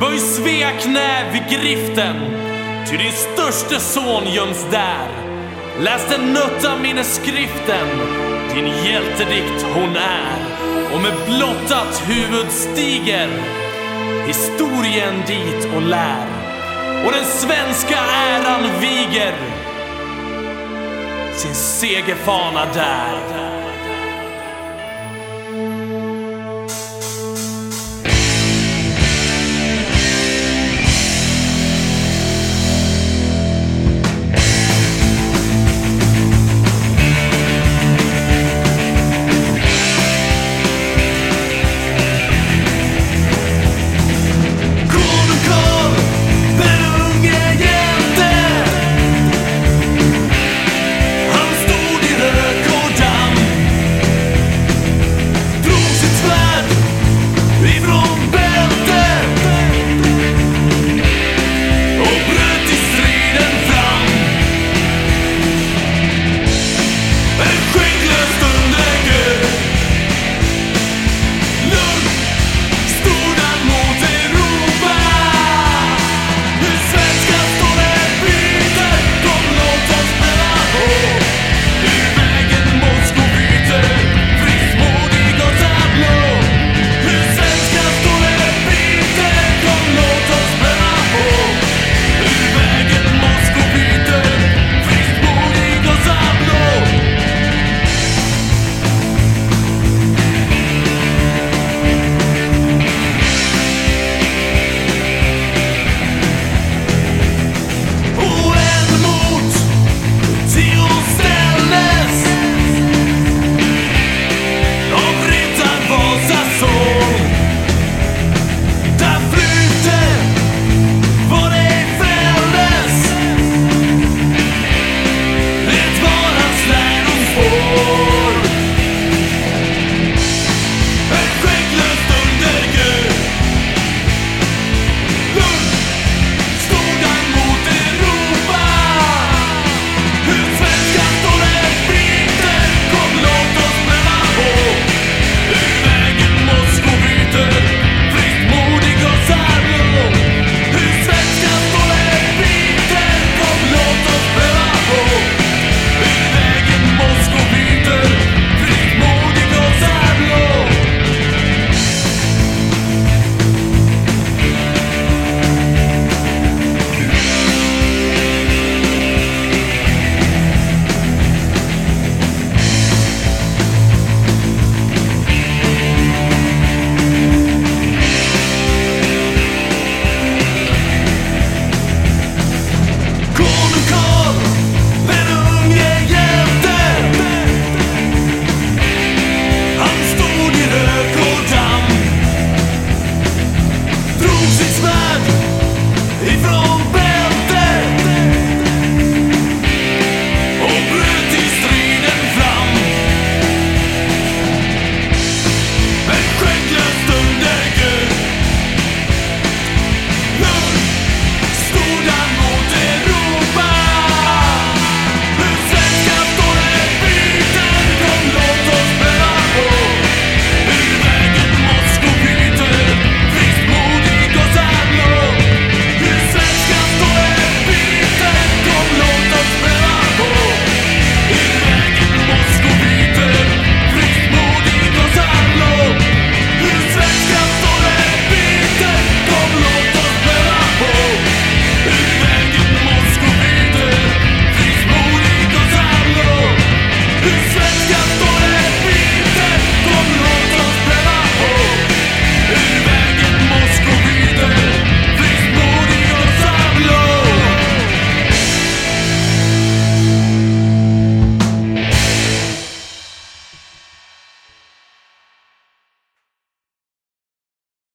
Böj Svea knä vid griften, ty din störste son göms där. Läs den nötta minnesskriften, din hjältedikt hon är. Och med blottat huvud stiger historien dit och lär. Och den svenska äran viger sin segerfana där.